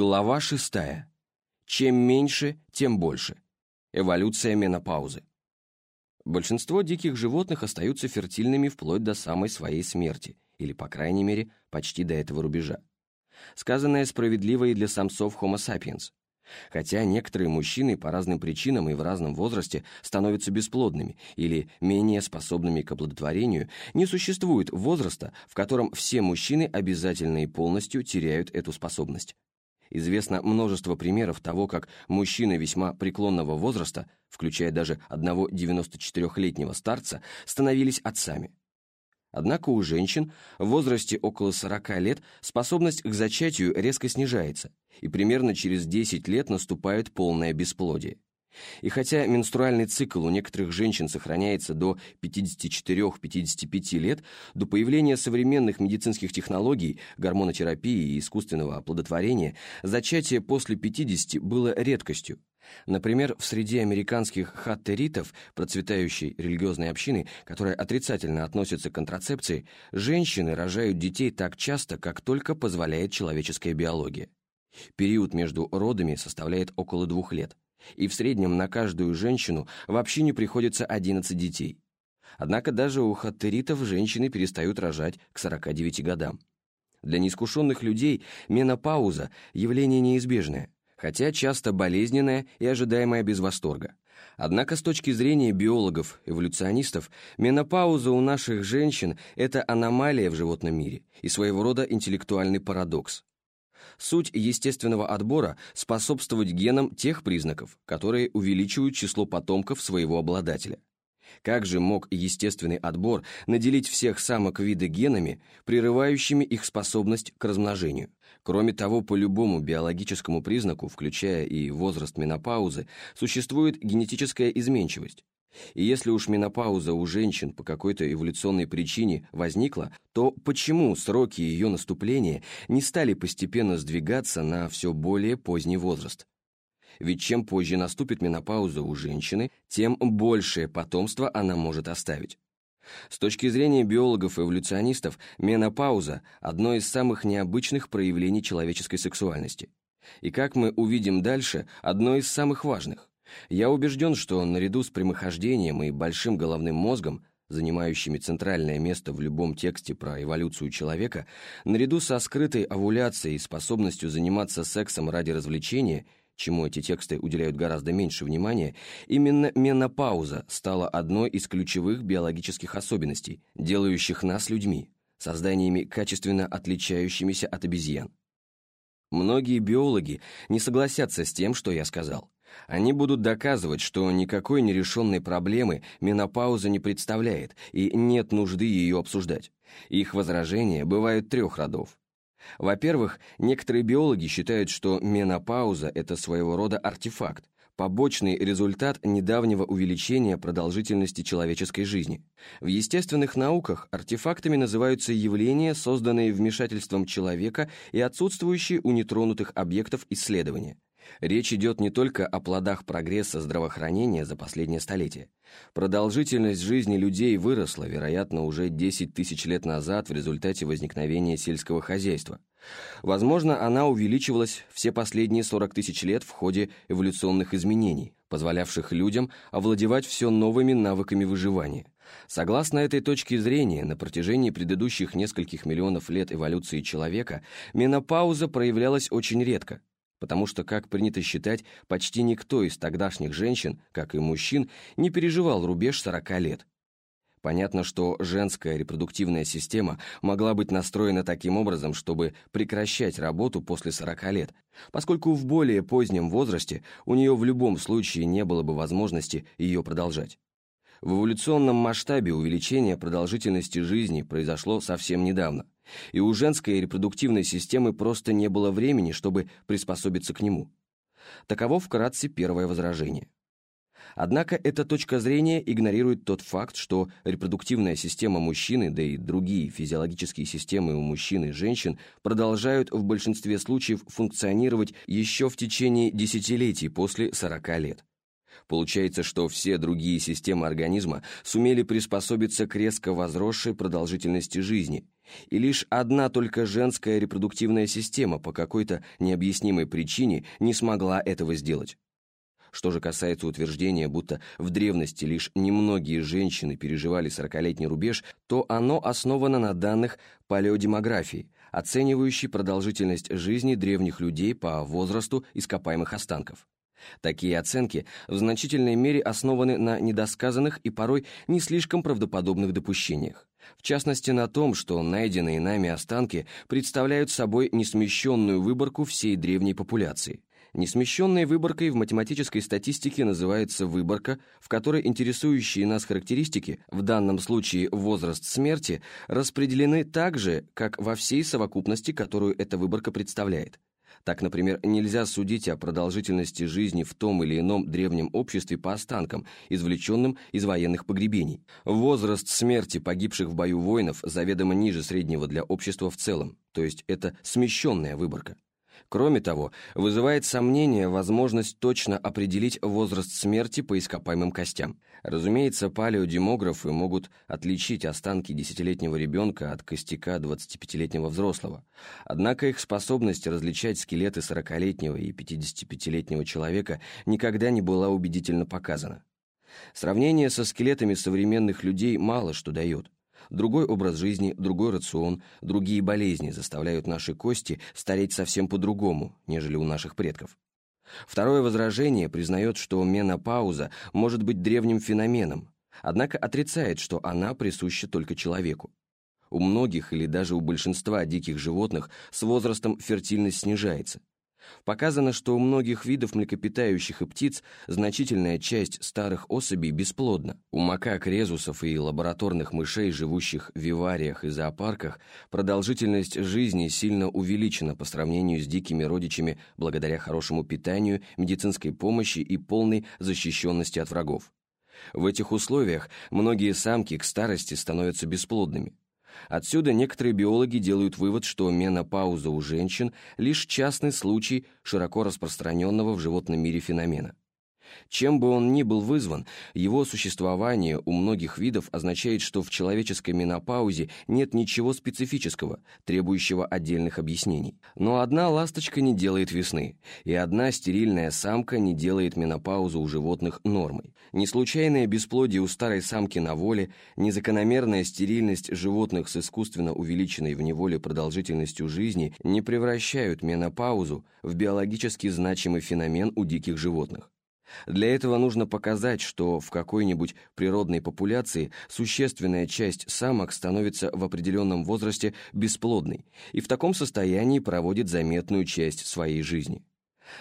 Глава шестая. Чем меньше, тем больше. Эволюция менопаузы. Большинство диких животных остаются фертильными вплоть до самой своей смерти, или, по крайней мере, почти до этого рубежа. Сказанное справедливо и для самцов Homo sapiens. Хотя некоторые мужчины по разным причинам и в разном возрасте становятся бесплодными или менее способными к оплодотворению, не существует возраста, в котором все мужчины обязательно и полностью теряют эту способность. Известно множество примеров того, как мужчины весьма преклонного возраста, включая даже одного 94-летнего старца, становились отцами. Однако у женщин в возрасте около 40 лет способность к зачатию резко снижается, и примерно через 10 лет наступает полное бесплодие. И хотя менструальный цикл у некоторых женщин сохраняется до 54-55 лет, до появления современных медицинских технологий, гормонотерапии и искусственного оплодотворения, зачатие после 50 было редкостью. Например, в среде американских хаттеритов, процветающей религиозной общины, которая отрицательно относится к контрацепции, женщины рожают детей так часто, как только позволяет человеческая биология. Период между родами составляет около двух лет и в среднем на каждую женщину вообще не приходится 11 детей. Однако даже у хаттеритов женщины перестают рожать к 49 годам. Для неискушенных людей менопауза – явление неизбежное, хотя часто болезненное и ожидаемое без восторга. Однако с точки зрения биологов-эволюционистов, менопауза у наших женщин – это аномалия в животном мире и своего рода интеллектуальный парадокс. Суть естественного отбора – способствовать генам тех признаков, которые увеличивают число потомков своего обладателя. Как же мог естественный отбор наделить всех самок вида генами, прерывающими их способность к размножению? Кроме того, по любому биологическому признаку, включая и возраст менопаузы, существует генетическая изменчивость. И если уж менопауза у женщин по какой-то эволюционной причине возникла, то почему сроки ее наступления не стали постепенно сдвигаться на все более поздний возраст? Ведь чем позже наступит менопауза у женщины, тем большее потомство она может оставить. С точки зрения биологов-эволюционистов, менопауза – одно из самых необычных проявлений человеческой сексуальности. И, как мы увидим дальше, одно из самых важных. Я убежден, что наряду с прямохождением и большим головным мозгом, занимающими центральное место в любом тексте про эволюцию человека, наряду со скрытой овуляцией и способностью заниматься сексом ради развлечения, чему эти тексты уделяют гораздо меньше внимания, именно менопауза стала одной из ключевых биологических особенностей, делающих нас людьми, созданиями качественно отличающимися от обезьян. Многие биологи не согласятся с тем, что я сказал. Они будут доказывать, что никакой нерешенной проблемы менопауза не представляет и нет нужды ее обсуждать. Их возражения бывают трех родов. Во-первых, некоторые биологи считают, что менопауза – это своего рода артефакт, побочный результат недавнего увеличения продолжительности человеческой жизни. В естественных науках артефактами называются явления, созданные вмешательством человека и отсутствующие у нетронутых объектов исследования. Речь идет не только о плодах прогресса здравоохранения за последнее столетие. Продолжительность жизни людей выросла, вероятно, уже 10 тысяч лет назад в результате возникновения сельского хозяйства. Возможно, она увеличивалась все последние 40 тысяч лет в ходе эволюционных изменений, позволявших людям овладевать все новыми навыками выживания. Согласно этой точке зрения, на протяжении предыдущих нескольких миллионов лет эволюции человека менопауза проявлялась очень редко, потому что, как принято считать, почти никто из тогдашних женщин, как и мужчин, не переживал рубеж 40 лет. Понятно, что женская репродуктивная система могла быть настроена таким образом, чтобы прекращать работу после 40 лет, поскольку в более позднем возрасте у нее в любом случае не было бы возможности ее продолжать. В эволюционном масштабе увеличение продолжительности жизни произошло совсем недавно – и у женской репродуктивной системы просто не было времени, чтобы приспособиться к нему. Таково вкратце первое возражение. Однако эта точка зрения игнорирует тот факт, что репродуктивная система мужчины, да и другие физиологические системы у мужчин и женщин продолжают в большинстве случаев функционировать еще в течение десятилетий после 40 лет. Получается, что все другие системы организма сумели приспособиться к резко возросшей продолжительности жизни, и лишь одна только женская репродуктивная система по какой-то необъяснимой причине не смогла этого сделать. Что же касается утверждения, будто в древности лишь немногие женщины переживали сорокалетний рубеж, то оно основано на данных палеодемографии, оценивающей продолжительность жизни древних людей по возрасту ископаемых останков. Такие оценки в значительной мере основаны на недосказанных и порой не слишком правдоподобных допущениях. В частности, на том, что найденные нами останки представляют собой несмещенную выборку всей древней популяции. Несмещенной выборкой в математической статистике называется выборка, в которой интересующие нас характеристики, в данном случае возраст смерти, распределены так же, как во всей совокупности, которую эта выборка представляет. Так, например, нельзя судить о продолжительности жизни в том или ином древнем обществе по останкам, извлеченным из военных погребений. Возраст смерти погибших в бою воинов заведомо ниже среднего для общества в целом, то есть это смещенная выборка. Кроме того, вызывает сомнение возможность точно определить возраст смерти по ископаемым костям. Разумеется, палеодемографы могут отличить останки десятилетнего ребенка от костяка 25-летнего взрослого. Однако их способность различать скелеты 40-летнего и 55-летнего человека никогда не была убедительно показана. Сравнение со скелетами современных людей мало что дает. Другой образ жизни, другой рацион, другие болезни заставляют наши кости стареть совсем по-другому, нежели у наших предков. Второе возражение признает, что менопауза может быть древним феноменом, однако отрицает, что она присуща только человеку. У многих или даже у большинства диких животных с возрастом фертильность снижается. Показано, что у многих видов млекопитающих и птиц значительная часть старых особей бесплодна. У макак, резусов и лабораторных мышей, живущих в вивариях и зоопарках, продолжительность жизни сильно увеличена по сравнению с дикими родичами благодаря хорошему питанию, медицинской помощи и полной защищенности от врагов. В этих условиях многие самки к старости становятся бесплодными. Отсюда некоторые биологи делают вывод, что менопауза у женщин – лишь частный случай широко распространенного в животном мире феномена. Чем бы он ни был вызван, его существование у многих видов означает, что в человеческой менопаузе нет ничего специфического, требующего отдельных объяснений. Но одна ласточка не делает весны, и одна стерильная самка не делает менопаузу у животных нормой. Не случайное бесплодие у старой самки на воле, незакономерная стерильность животных с искусственно увеличенной в неволе продолжительностью жизни не превращают менопаузу в биологически значимый феномен у диких животных. Для этого нужно показать, что в какой-нибудь природной популяции существенная часть самок становится в определенном возрасте бесплодной и в таком состоянии проводит заметную часть своей жизни.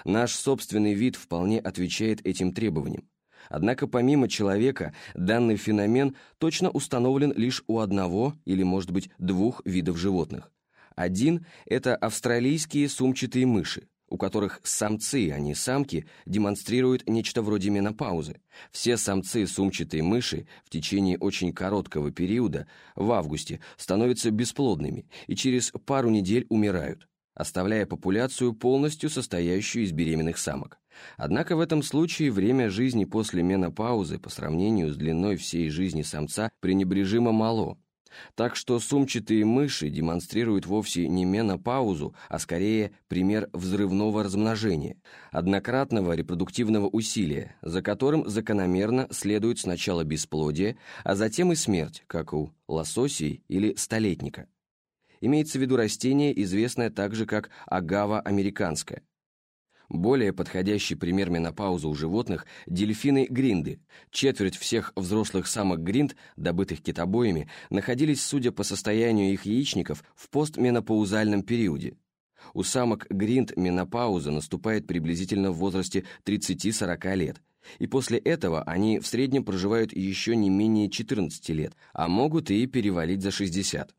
Наш собственный вид вполне отвечает этим требованиям. Однако помимо человека данный феномен точно установлен лишь у одного или, может быть, двух видов животных. Один – это австралийские сумчатые мыши, у которых самцы, а не самки, демонстрируют нечто вроде менопаузы. Все самцы сумчатой мыши в течение очень короткого периода, в августе, становятся бесплодными и через пару недель умирают, оставляя популяцию полностью состоящую из беременных самок. Однако в этом случае время жизни после менопаузы по сравнению с длиной всей жизни самца пренебрежимо мало – так что сумчатые мыши демонстрируют вовсе не менопаузу, а скорее пример взрывного размножения, однократного репродуктивного усилия, за которым закономерно следует сначала бесплодие, а затем и смерть, как у лососей или столетника. Имеется в виду растение, известное также как агава американская. Более подходящий пример менопаузы у животных – дельфины-гринды. Четверть всех взрослых самок гринд, добытых китобоями, находились, судя по состоянию их яичников, в постменопаузальном периоде. У самок гринд менопауза наступает приблизительно в возрасте 30-40 лет, и после этого они в среднем проживают еще не менее 14 лет, а могут и перевалить за 60.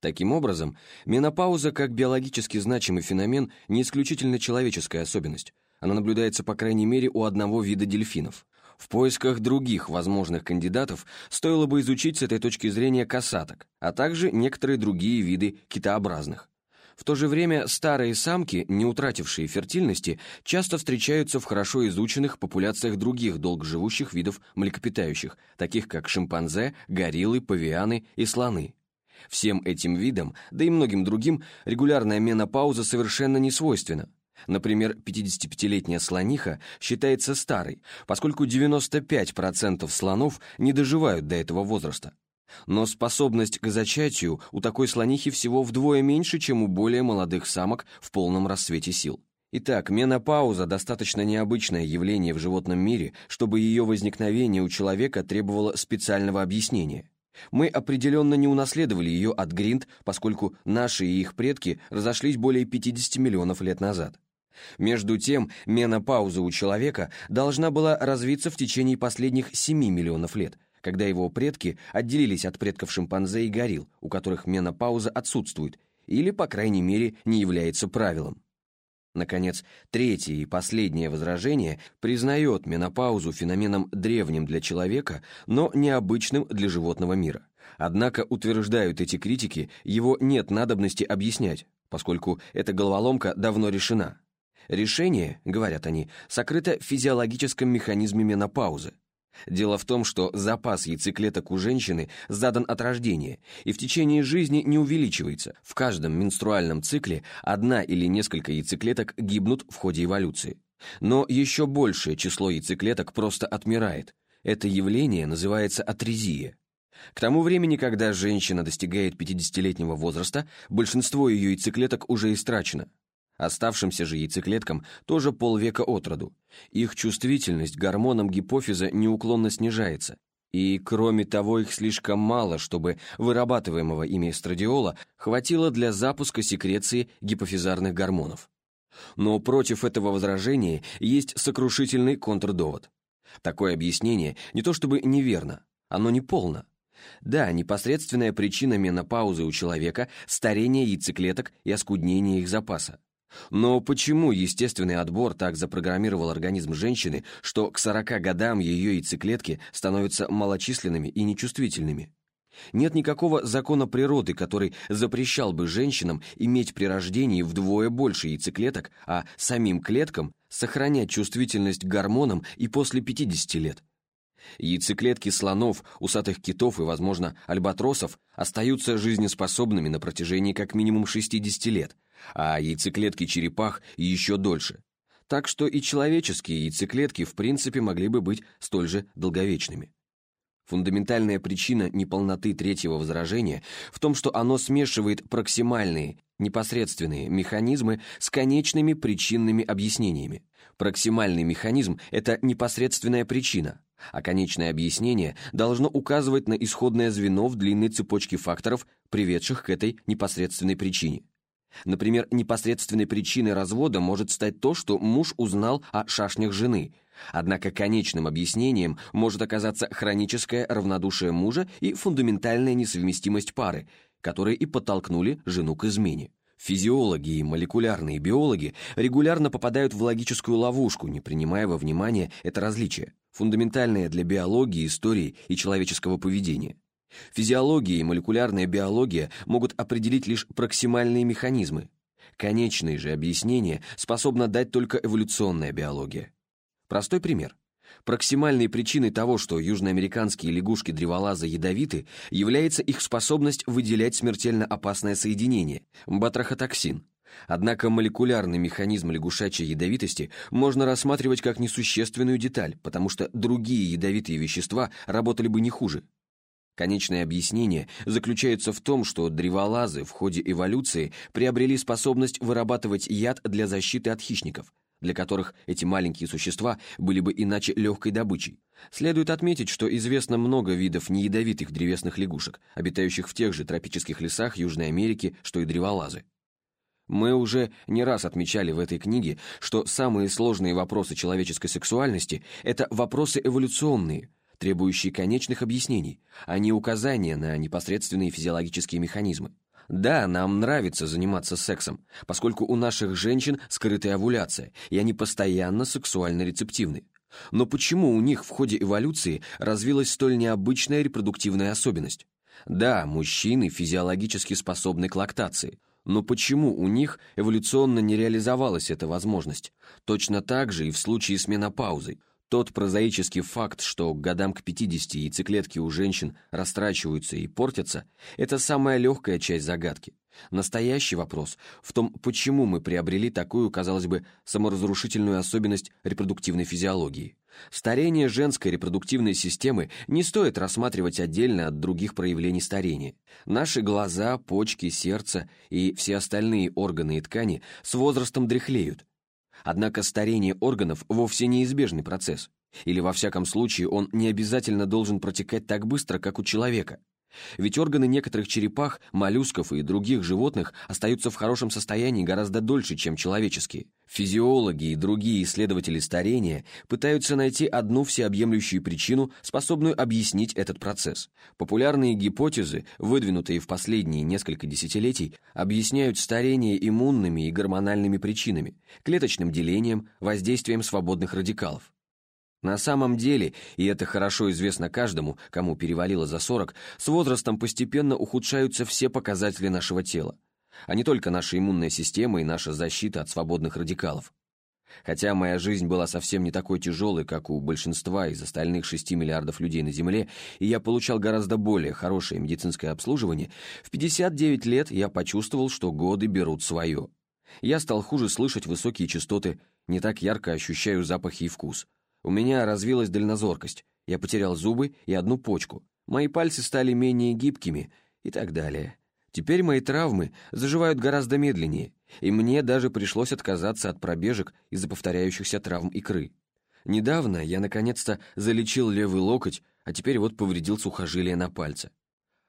Таким образом, менопауза как биологически значимый феномен не исключительно человеческая особенность. Она наблюдается по крайней мере у одного вида дельфинов. В поисках других возможных кандидатов стоило бы изучить с этой точки зрения касаток, а также некоторые другие виды китообразных. В то же время старые самки, не утратившие фертильности, часто встречаются в хорошо изученных популяциях других долгоживущих видов млекопитающих, таких как шимпанзе, гориллы, павианы и слоны. Всем этим видам, да и многим другим, регулярная менопауза совершенно не свойственна. Например, 55-летняя слониха считается старой, поскольку 95% слонов не доживают до этого возраста. Но способность к зачатию у такой слонихи всего вдвое меньше, чем у более молодых самок в полном рассвете сил. Итак, менопауза – достаточно необычное явление в животном мире, чтобы ее возникновение у человека требовало специального объяснения. Мы определенно не унаследовали ее от гринд, поскольку наши и их предки разошлись более 50 миллионов лет назад. Между тем, менопауза у человека должна была развиться в течение последних 7 миллионов лет, когда его предки отделились от предков шимпанзе и горилл, у которых менопауза отсутствует, или, по крайней мере, не является правилом. Наконец, третье и последнее возражение признает менопаузу феноменом древним для человека, но необычным для животного мира. Однако, утверждают эти критики, его нет надобности объяснять, поскольку эта головоломка давно решена. Решение, говорят они, сокрыто в физиологическом механизме менопаузы. Дело в том, что запас яйцеклеток у женщины задан от рождения и в течение жизни не увеличивается. В каждом менструальном цикле одна или несколько яйцеклеток гибнут в ходе эволюции. Но еще большее число яйцеклеток просто отмирает. Это явление называется атрезия. К тому времени, когда женщина достигает 50-летнего возраста, большинство ее яйцеклеток уже истрачено. Оставшимся же яйцеклеткам тоже полвека от роду. Их чувствительность гормонам гипофиза неуклонно снижается. И, кроме того, их слишком мало, чтобы вырабатываемого ими эстрадиола хватило для запуска секреции гипофизарных гормонов. Но против этого возражения есть сокрушительный контрдовод. Такое объяснение не то чтобы неверно, оно не полно. Да, непосредственная причина менопаузы у человека – старение яйцеклеток и оскуднение их запаса. Но почему естественный отбор так запрограммировал организм женщины, что к 40 годам ее яйцеклетки становятся малочисленными и нечувствительными? Нет никакого закона природы, который запрещал бы женщинам иметь при рождении вдвое больше яйцеклеток, а самим клеткам сохранять чувствительность к гормонам и после 50 лет. Яйцеклетки слонов, усатых китов и, возможно, альбатросов остаются жизнеспособными на протяжении как минимум 60 лет – а яйцеклетки черепах еще дольше. Так что и человеческие яйцеклетки в принципе могли бы быть столь же долговечными. Фундаментальная причина неполноты третьего возражения в том, что оно смешивает проксимальные, непосредственные механизмы с конечными причинными объяснениями. Проксимальный механизм – это непосредственная причина, а конечное объяснение должно указывать на исходное звено в длинной цепочке факторов, приведших к этой непосредственной причине. Например, непосредственной причиной развода может стать то, что муж узнал о шашнях жены. Однако конечным объяснением может оказаться хроническое равнодушие мужа и фундаментальная несовместимость пары, которые и подтолкнули жену к измене. Физиологи и молекулярные биологи регулярно попадают в логическую ловушку, не принимая во внимание это различие, фундаментальное для биологии, истории и человеческого поведения. Физиология и молекулярная биология могут определить лишь проксимальные механизмы. Конечные же объяснения способна дать только эволюционная биология. Простой пример. Проксимальной причиной того, что южноамериканские лягушки-древолазы ядовиты, является их способность выделять смертельно опасное соединение – батрахотоксин. Однако молекулярный механизм лягушачьей ядовитости можно рассматривать как несущественную деталь, потому что другие ядовитые вещества работали бы не хуже. Конечное объяснение заключается в том, что древолазы в ходе эволюции приобрели способность вырабатывать яд для защиты от хищников, для которых эти маленькие существа были бы иначе легкой добычей. Следует отметить, что известно много видов неядовитых древесных лягушек, обитающих в тех же тропических лесах Южной Америки, что и древолазы. Мы уже не раз отмечали в этой книге, что самые сложные вопросы человеческой сексуальности – это вопросы эволюционные – требующие конечных объяснений, а не указания на непосредственные физиологические механизмы. Да, нам нравится заниматься сексом, поскольку у наших женщин скрытая овуляция, и они постоянно сексуально рецептивны. Но почему у них в ходе эволюции развилась столь необычная репродуктивная особенность? Да, мужчины физиологически способны к лактации, Но почему у них эволюционно не реализовалась эта возможность? Точно так же и в случае с менопаузой. Тот прозаический факт, что годам к 50 яйцеклетки у женщин растрачиваются и портятся, это самая легкая часть загадки. Настоящий вопрос в том, почему мы приобрели такую, казалось бы, саморазрушительную особенность репродуктивной физиологии. Старение женской репродуктивной системы не стоит рассматривать отдельно от других проявлений старения. Наши глаза, почки, сердце и все остальные органы и ткани с возрастом дряхлеют, Однако старение органов вовсе неизбежный процесс, или во всяком случае он не обязательно должен протекать так быстро, как у человека. Ведь органы некоторых черепах, моллюсков и других животных остаются в хорошем состоянии гораздо дольше, чем человеческие. Физиологи и другие исследователи старения пытаются найти одну всеобъемлющую причину, способную объяснить этот процесс. Популярные гипотезы, выдвинутые в последние несколько десятилетий, объясняют старение иммунными и гормональными причинами, клеточным делением, воздействием свободных радикалов. На самом деле, и это хорошо известно каждому, кому перевалило за 40, с возрастом постепенно ухудшаются все показатели нашего тела, а не только наша иммунная система и наша защита от свободных радикалов. Хотя моя жизнь была совсем не такой тяжелой, как у большинства из остальных 6 миллиардов людей на Земле, и я получал гораздо более хорошее медицинское обслуживание, в 59 лет я почувствовал, что годы берут свое. Я стал хуже слышать высокие частоты, не так ярко ощущаю запахи и вкус – у меня развилась дальнозоркость, я потерял зубы и одну почку, мои пальцы стали менее гибкими и так далее. Теперь мои травмы заживают гораздо медленнее, и мне даже пришлось отказаться от пробежек из-за повторяющихся травм икры. Недавно я наконец-то залечил левый локоть, а теперь вот повредил сухожилие на пальце.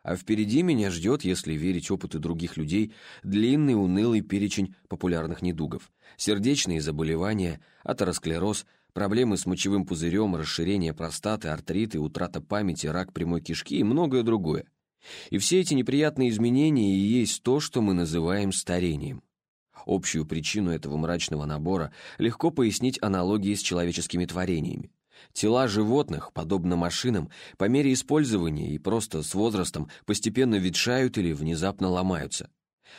А впереди меня ждет, если верить опыту других людей, длинный унылый перечень популярных недугов. Сердечные заболевания, атеросклероз, Проблемы с мочевым пузырем, расширение простаты, артриты, утрата памяти, рак прямой кишки и многое другое. И все эти неприятные изменения и есть то, что мы называем старением. Общую причину этого мрачного набора легко пояснить аналогией с человеческими творениями. Тела животных, подобно машинам, по мере использования и просто с возрастом постепенно ветшают или внезапно ломаются.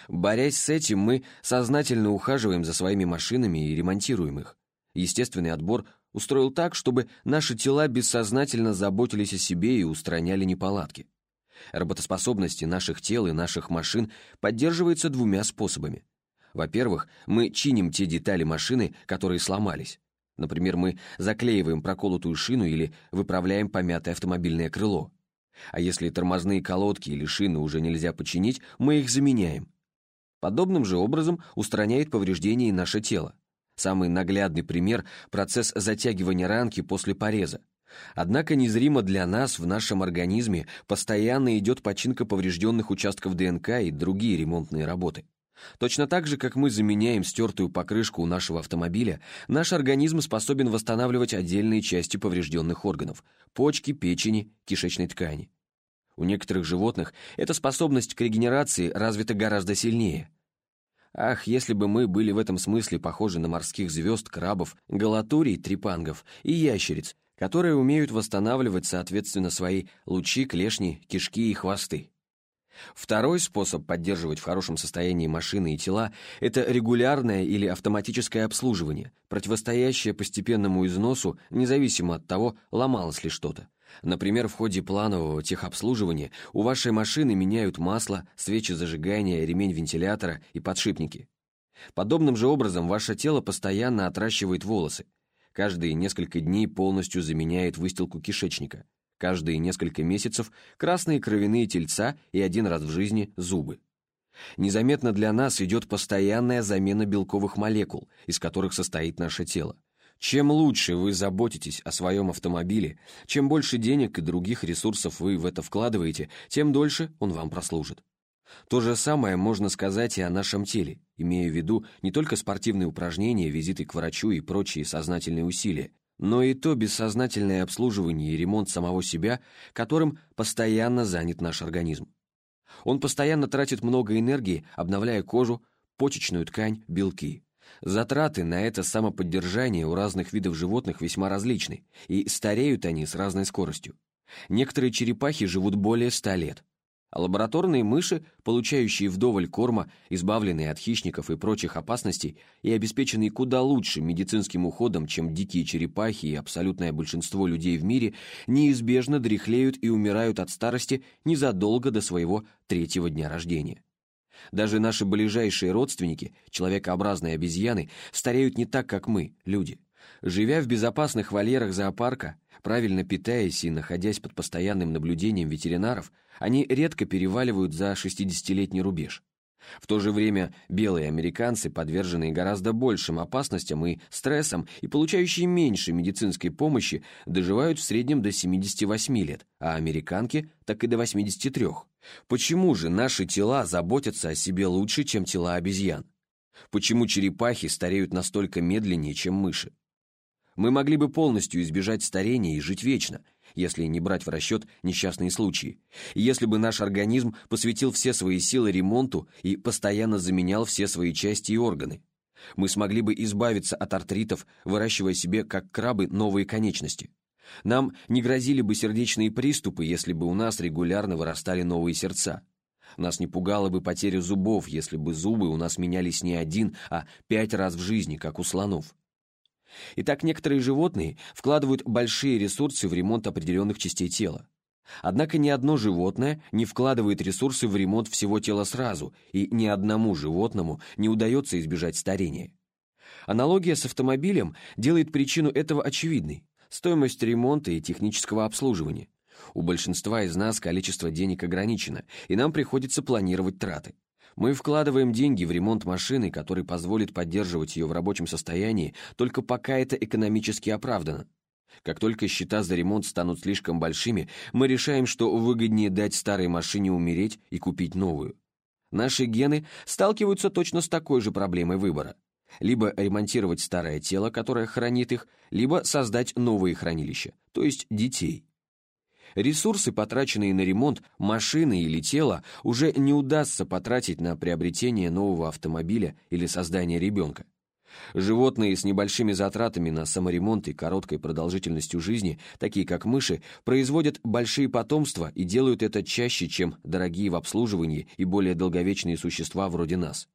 Борясь с этим, мы сознательно ухаживаем за своими машинами и ремонтируем их. Естественный отбор устроил так, чтобы наши тела бессознательно заботились о себе и устраняли неполадки. Работоспособности наших тел и наших машин поддерживается двумя способами. Во-первых, мы чиним те детали машины, которые сломались. Например, мы заклеиваем проколотую шину или выправляем помятое автомобильное крыло. А если тормозные колодки или шины уже нельзя починить, мы их заменяем. Подобным же образом устраняет повреждения наше тело. Самый наглядный пример – процесс затягивания ранки после пореза. Однако незримо для нас в нашем организме постоянно идет починка поврежденных участков ДНК и другие ремонтные работы. Точно так же, как мы заменяем стертую покрышку у нашего автомобиля, наш организм способен восстанавливать отдельные части поврежденных органов – почки, печени, кишечной ткани. У некоторых животных эта способность к регенерации развита гораздо сильнее – Ах, если бы мы были в этом смысле похожи на морских звезд, крабов, галатурий, трепангов и ящериц, которые умеют восстанавливать, соответственно, свои лучи, клешни, кишки и хвосты. Второй способ поддерживать в хорошем состоянии машины и тела – это регулярное или автоматическое обслуживание, противостоящее постепенному износу, независимо от того, ломалось ли что-то. Например, в ходе планового техобслуживания у вашей машины меняют масло, свечи зажигания, ремень вентилятора и подшипники. Подобным же образом ваше тело постоянно отращивает волосы. Каждые несколько дней полностью заменяет выстилку кишечника. Каждые несколько месяцев красные кровяные тельца и один раз в жизни зубы. Незаметно для нас идет постоянная замена белковых молекул, из которых состоит наше тело. Чем лучше вы заботитесь о своем автомобиле, чем больше денег и других ресурсов вы в это вкладываете, тем дольше он вам прослужит. То же самое можно сказать и о нашем теле, имея в виду не только спортивные упражнения, визиты к врачу и прочие сознательные усилия, но и то бессознательное обслуживание и ремонт самого себя, которым постоянно занят наш организм. Он постоянно тратит много энергии, обновляя кожу, почечную ткань, белки. Затраты на это самоподдержание у разных видов животных весьма различны, и стареют они с разной скоростью. Некоторые черепахи живут более ста лет. А лабораторные мыши, получающие вдоволь корма, избавленные от хищников и прочих опасностей и обеспеченные куда лучшим медицинским уходом, чем дикие черепахи и абсолютное большинство людей в мире, неизбежно дряхлеют и умирают от старости незадолго до своего третьего дня рождения. Даже наши ближайшие родственники, человекообразные обезьяны, стареют не так, как мы, люди. Живя в безопасных вольерах зоопарка, правильно питаясь и находясь под постоянным наблюдением ветеринаров, они редко переваливают за 60-летний рубеж. В то же время белые американцы, подверженные гораздо большим опасностям и стрессам и получающие меньше медицинской помощи, доживают в среднем до 78 лет, а американки – так и до 83. Почему же наши тела заботятся о себе лучше, чем тела обезьян? Почему черепахи стареют настолько медленнее, чем мыши? Мы могли бы полностью избежать старения и жить вечно, если не брать в расчет несчастные случаи, если бы наш организм посвятил все свои силы ремонту и постоянно заменял все свои части и органы. Мы смогли бы избавиться от артритов, выращивая себе, как крабы, новые конечности. Нам не грозили бы сердечные приступы, если бы у нас регулярно вырастали новые сердца. Нас не пугала бы потеря зубов, если бы зубы у нас менялись не один, а пять раз в жизни, как у слонов. Итак, некоторые животные вкладывают большие ресурсы в ремонт определенных частей тела. Однако ни одно животное не вкладывает ресурсы в ремонт всего тела сразу, и ни одному животному не удается избежать старения. Аналогия с автомобилем делает причину этого очевидной – стоимость ремонта и технического обслуживания. У большинства из нас количество денег ограничено, и нам приходится планировать траты. Мы вкладываем деньги в ремонт машины, который позволит поддерживать ее в рабочем состоянии, только пока это экономически оправдано. Как только счета за ремонт станут слишком большими, мы решаем, что выгоднее дать старой машине умереть и купить новую. Наши гены сталкиваются точно с такой же проблемой выбора. Либо ремонтировать старое тело, которое хранит их, либо создать новые хранилища, то есть детей. Ресурсы, потраченные на ремонт машины или тела, уже не удастся потратить на приобретение нового автомобиля или создание ребенка. Животные с небольшими затратами на саморемонт и короткой продолжительностью жизни, такие как мыши, производят большие потомства и делают это чаще, чем дорогие в обслуживании и более долговечные существа вроде нас.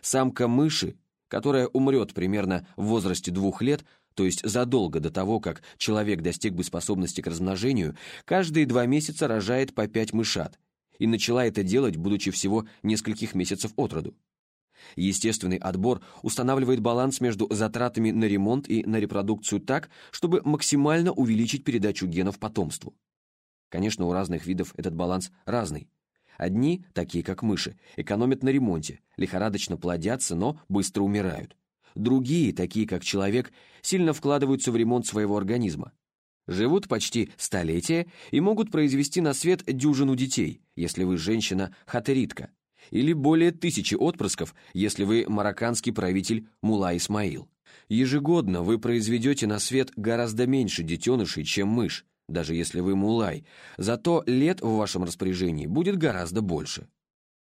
Самка мыши, которая умрет примерно в возрасте двух лет, то есть задолго до того, как человек достиг бы способности к размножению, каждые два месяца рожает по пять мышат, и начала это делать, будучи всего нескольких месяцев от роду. Естественный отбор устанавливает баланс между затратами на ремонт и на репродукцию так, чтобы максимально увеличить передачу генов потомству. Конечно, у разных видов этот баланс разный. Одни, такие как мыши, экономят на ремонте, лихорадочно плодятся, но быстро умирают. Другие, такие как человек, сильно вкладываются в ремонт своего организма. Живут почти столетия и могут произвести на свет дюжину детей, если вы женщина-хатеритка, или более тысячи отпрысков, если вы марокканский правитель Мула Исмаил. Ежегодно вы произведете на свет гораздо меньше детенышей, чем мышь, даже если вы мулай, зато лет в вашем распоряжении будет гораздо больше.